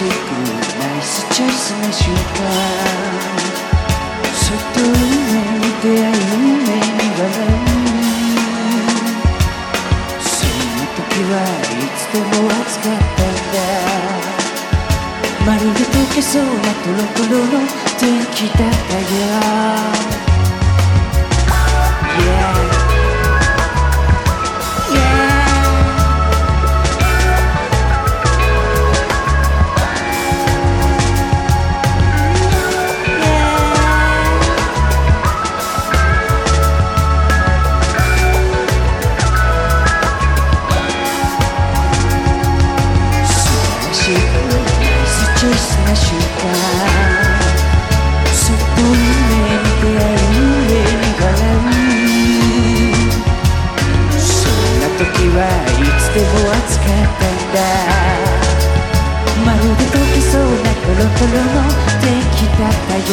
しくナイスチョイスな瞬間。そっと運命に出会い運命に笑うそんな時はいつでも暑かったんだ。まるで溶けそうなトロトロの天気だったよ。Yeah はいつでも暑かった。んだまるで溶けそうなコロコロの天気だったよ。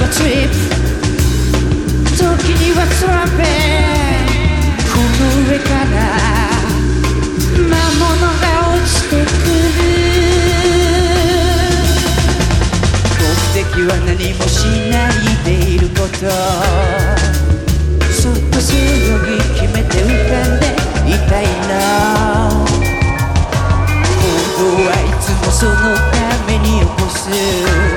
はトリップ時にはトランペットこの上から魔物が落ちてくる。目的は何もしないでいること。そっと背泳ぎ決めて浮かんでいたいな行動はいつもそのために起こす。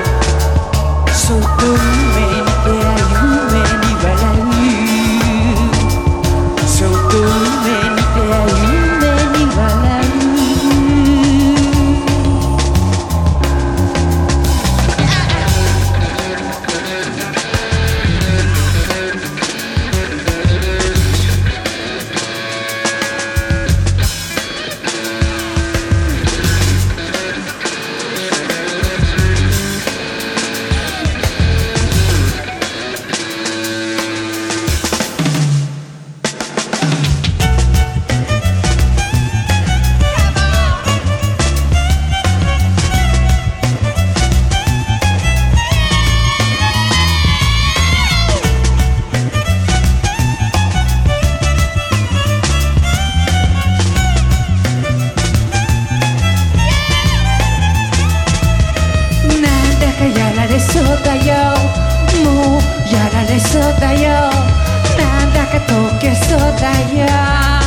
れそうだよ。なんだか溶けそうだよ。あ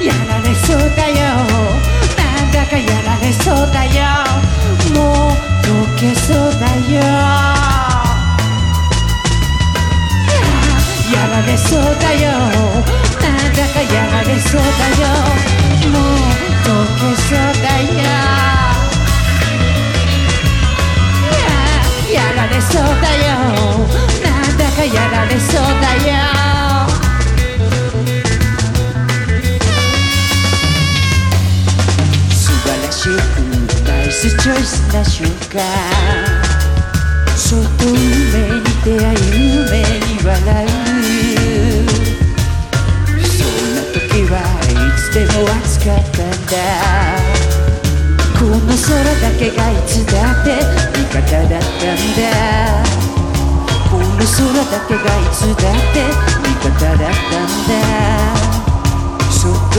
あやられそうだよ。スチョイスな瞬間？そっと運命に出会い運命に笑う。そんな時はいつでも暑かったんだ。この空だけがいつだって味方だったんだ。この空だけがいつだって味方だったんだ。そっと